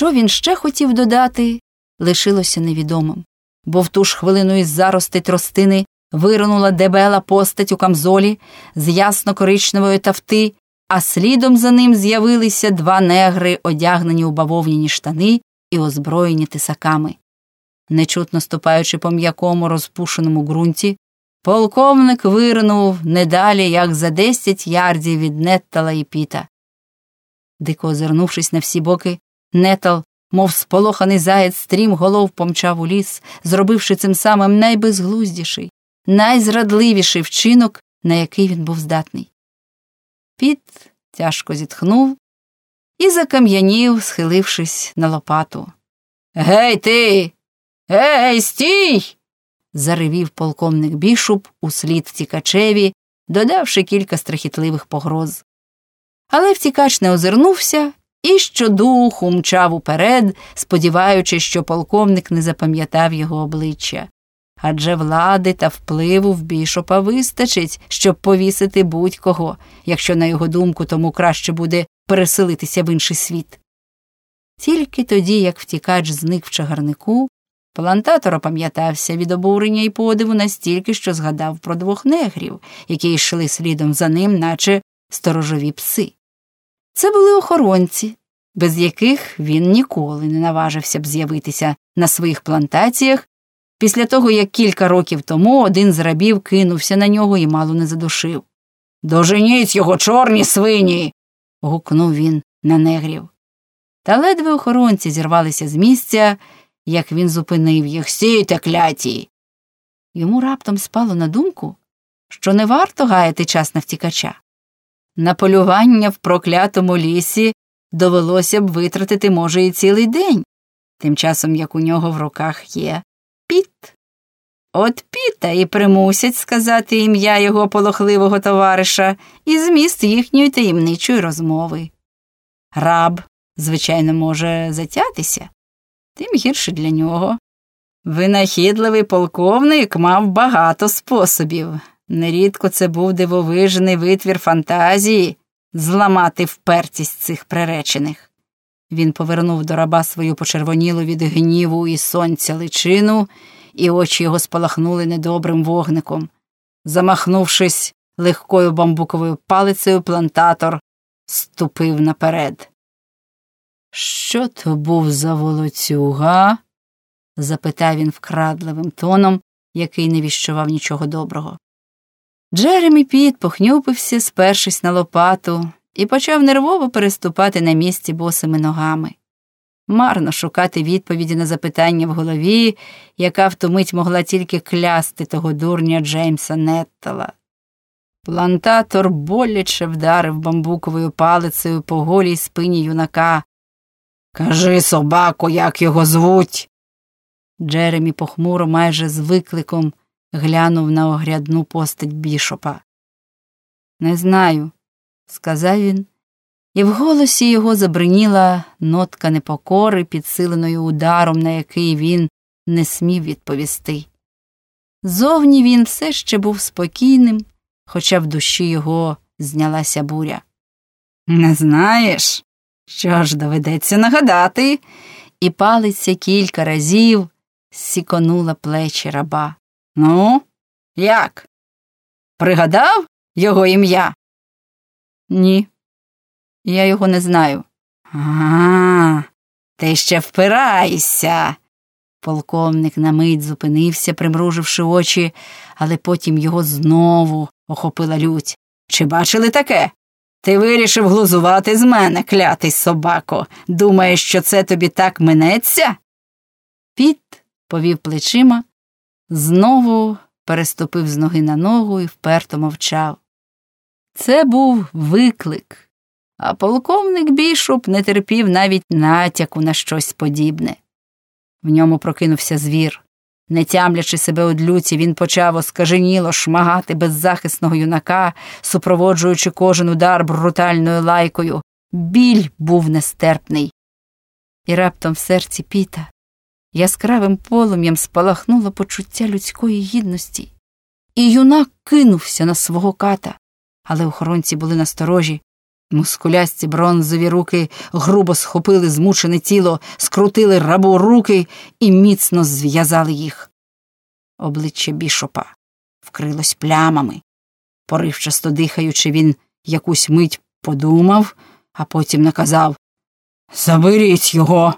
Що він ще хотів додати, лишилося невідомим, бо в ту ж хвилину із зарости тростини виринула дебела постать у камзолі з ясно коричневої тафти, а слідом за ним з'явилися два негри, одягнені у бавовняні штани і озброєні тисаками. Нечутно ступаючи по м'якому розпушеному ґрунті, полковник вирнув не далі, як за десять ярдів від Неттала і піта. Дико озирнувшись на всі боки, Нетал, мов сполоханий заєць, стрім голов помчав у ліс, зробивши цим самим найбезглуздіший, найзрадливіший вчинок, на який він був здатний. Піт тяжко зітхнув і закам'янів, схилившись на лопату. Гей, ти! Гей, стій! заревів полковник бішуп услід втікачеві, додавши кілька страхітливих погроз. Але втікач не озирнувся і щодуху мчав уперед, сподіваючись, що полковник не запам'ятав його обличчя. Адже влади та впливу в бішопа вистачить, щоб повісити будь-кого, якщо, на його думку, тому краще буде переселитися в інший світ. Тільки тоді, як втікач зник в чагарнику, плантатор опам'ятався від обурення і подиву настільки, що згадав про двох негрів, які йшли слідом за ним, наче сторожові пси. Це були охоронці, без яких він ніколи не наважився б з'явитися на своїх плантаціях після того, як кілька років тому один з рабів кинувся на нього і мало не задушив. Доженіть його, чорні свині. гукнув він на негрів. Та ледве охоронці зірвалися з місця, як він зупинив їх Стійте, кляті. Йому раптом спало на думку, що не варто гаяти час на втікача. На полювання в проклятому лісі довелося б витратити, може, і цілий день, тим часом як у нього в руках є піт. От піта і примусять сказати ім'я його полохливого товариша і зміст їхньої таємничої розмови. Раб, звичайно, може затятися, тим гірше для нього. Винахідливий полковник мав багато способів. Нерідко це був дивовижний витвір фантазії зламати впертість цих приречених. Він повернув до раба свою почервонілу від гніву і сонця личину, і очі його спалахнули недобрим вогником. Замахнувшись легкою бамбуковою палицею, плантатор ступив наперед. Що то був за волоцюга? запитав він вкрадливим тоном, який не віщував нічого доброго. Джеремі Піт похнюпився, спершись на лопату, і почав нервово переступати на місці босими ногами. Марно шукати відповіді на запитання в голові, яка в ту мить могла тільки клясти того дурня Джеймса Неттала. Плантатор боляче вдарив бамбуковою палицею по голій спині юнака. Кажи, собако, як його звуть. Джеремі похмуро майже з викликом глянув на огрядну постать бішопа. Не знаю, сказав він, і в голосі його забриніла нотка непокори, підсиленою ударом, на який він не смів відповісти. Зовні він все ще був спокійним, хоча в душі його знялася буря. Не знаєш? Що ж доведеться нагадати, і палиця кілька разів сіконула плечі раба. Ну, як? Пригадав його ім'я? Ні, я його не знаю. А, ти ще впираєшся. Полковник на мить зупинився, примруживши очі, але потім його знову охопила лють. Чи бачили таке? Ти вирішив глузувати з мене, клятий собако. Думаєш, що це тобі так минеться? Піт повів плечима, знову переступив з ноги на ногу і вперто мовчав. Це був виклик, а полковник бішуп не терпів навіть натяку на щось подібне. В ньому прокинувся звір. Не тямлячи себе од люті, він почав оскаженіло шмагати беззахисного юнака, супроводжуючи кожен удар брутальною лайкою. Біль був нестерпний. І раптом в серці піта яскравим полум'ям спалахнуло почуття людської гідності, і юнак кинувся на свого ката, але охоронці були насторожі, Мускулясті бронзові руки грубо схопили змучене тіло, скрутили рабу руки і міцно зв'язали їх. Обличчя бішопа вкрилось плямами. Поривчасто дихаючи, він якусь мить подумав, а потім наказав Заберіть його.